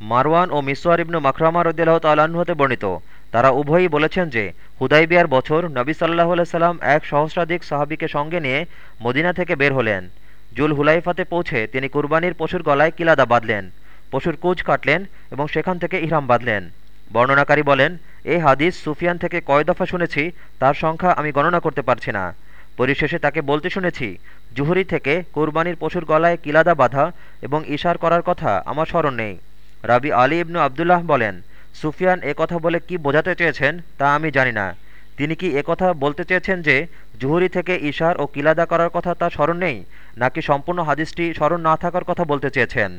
মারওয়ান ও মিসওয়ার ইবনু মাখরামা রদিয়াল্লাহ তাল্লাহ্ন হতে বর্ণিত। তারা উভয়ই বলেছেন যে, হুদাইবিয়ার বছর নবী সাল্লাহ সাল্লাম এক সহস্রাধিক সাহাবিকে সঙ্গে নিয়ে মদিনা থেকে বের হলেন। জুল হুলাইফাতে পৌঁছে তিনি কুরবানির পশুর গলায় কিলাদা বাঁধলেন, পশুর কুচ কাটলেন এবং সেখান থেকে ইহরাম বাঁধলেন। বর্ণনাকারী বলেন এই হাদিস সুফিয়ান থেকে কয় দফা শুনেছি, তার সংখ্যা আমি গণনা করতে পারছি না। পরিশেষে তাকে বলতে শুনেছি, জুহরি থেকে কোরবানির পশুর গলায় কিলাদা বাঁধা এবং ইশার করার কথা আমার স্মরণ নেই। রাবি আলী ইবনু আবদুল্লাহ বলেন, সুফিয়ান কথা বলে কি বোঝাতে চেয়েছেন তা আমি জানি না। তিনি কি কথা বলতে চেয়েছেন যে, জুহুরি থেকে ইশার ও কিলাদা করার কথা তা স্মরণ নেই, নাকি সম্পূর্ণ হাদিসটি স্মরণ না থাকার কথা বলতে চেয়েছেন?